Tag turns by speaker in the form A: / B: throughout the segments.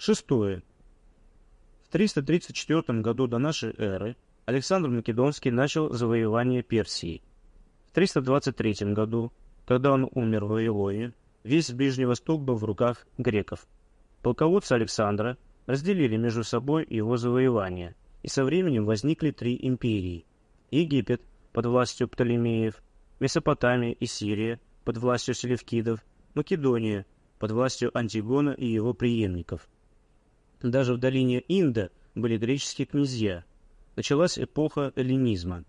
A: Шестое. В 334 году до нашей эры Александр Македонский начал завоевание Персии. В 323 году, когда он умер в Вавилоне, весь Ближний Восток был в руках греков. Полководцы Александра разделили между собой его завоевание, и со временем возникли три империи. Египет под властью Птолемеев, Месопотамия и Сирия под властью селевкидов, Македония под властью Антигона и его преемников. Даже в долине Инда были греческие князья. Началась эпоха эллинизма.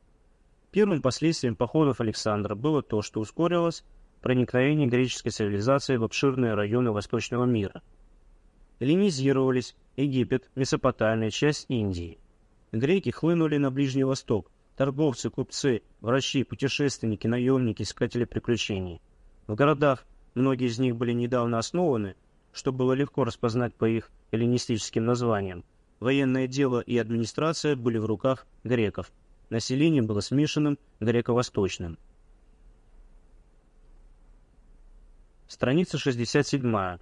A: Первым последствием походов Александра было то, что ускорилось проникновение греческой цивилизации в обширные районы восточного мира. Эллинизировались Египет, Месопотамия, часть Индии. Греки хлынули на Ближний Восток, торговцы, купцы, врачи, путешественники, наемники, искатели приключений. В городах многие из них были недавно основаны, что было легко распознать по их эллинистическим названиям. Военное дело и администрация были в руках греков. Население было смешанным греко-восточным. Страница 67.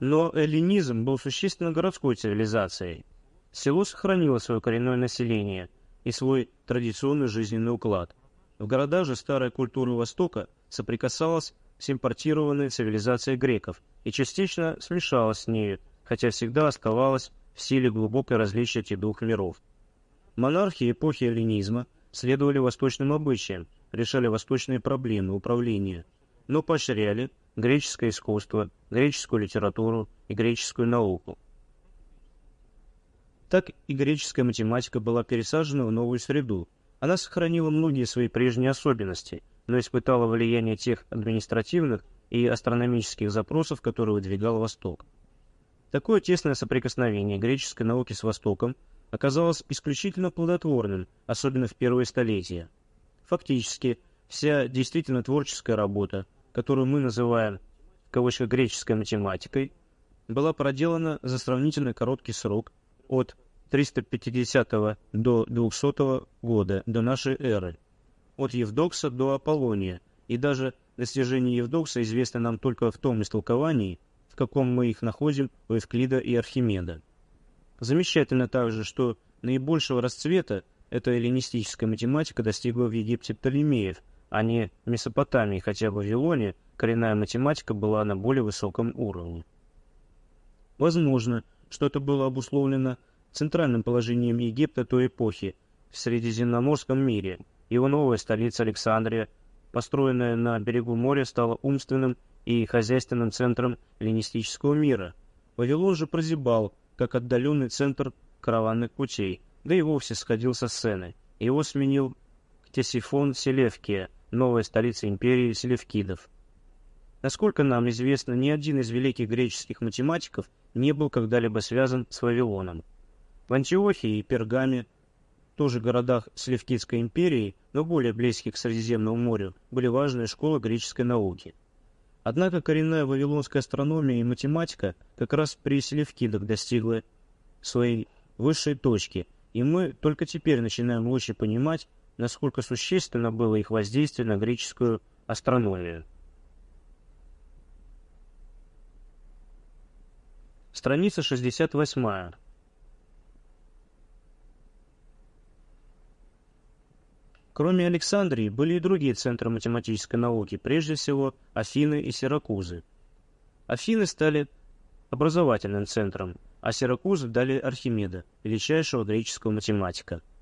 A: Но эллинизм был существенно городской цивилизацией. Село сохранило свое коренное население и свой традиционный жизненный уклад. В городах же старая культура Востока соприкасалась с импортированной цивилизацией греков и частично смешалась с нею, хотя всегда оставалась в силе глубокое различие этих двух миров. Монархии эпохи эллинизма следовали восточным обычаям, решали восточные проблемы управления, но поощряли греческое искусство, греческую литературу и греческую науку так и греческая математика была пересажена в новую среду. Она сохранила многие свои прежние особенности, но испытала влияние тех административных и астрономических запросов, которые выдвигал Восток. Такое тесное соприкосновение греческой науки с Востоком оказалось исключительно плодотворным, особенно в первые столетия. Фактически, вся действительно творческая работа, которую мы называем в кавычках греческой математикой, была проделана за сравнительно короткий срок от 350 до 200 года до нашей эры, от Евдокса до Аполлония, и даже достижения Евдокса известны нам только в том истолковании, в каком мы их находим у Евклида и Архимеда. Замечательно также, что наибольшего расцвета эта эллинистическая математика достигла в Египте Птолемеев, а не в Месопотамии, хотя в Вавилоне коренная математика была на более высоком уровне. Возможно, что это было обусловлено центральным положением Египта той эпохи в Средиземноморском мире. Его новая столица Александрия, построенная на берегу моря, стала умственным и хозяйственным центром эллинистического мира. Вавилон же прозябал, как отдаленный центр караванных путей, да и вовсе сходил со сцены. Его сменил Ктесифон Селевкия, новая столица империи Селевкидов. Насколько нам известно, ни один из великих греческих математиков не был когда-либо связан с Вавилоном. В Антиохии и Пергаме, тоже городах Селевкидской империи, но более близких к Средиземному морю, были важные школы греческой науки. Однако коренная вавилонская астрономия и математика как раз при Селевкидах достигла своей высшей точки, и мы только теперь начинаем лучше понимать, насколько существенно было их воздействие на греческую астрономию. Страница 68. Кроме Александрии, были и другие центры математической науки, прежде всего Афины и Сиракузы. Афины стали образовательным центром, а Сиракузы дали Архимеда, величайшего греческого математика –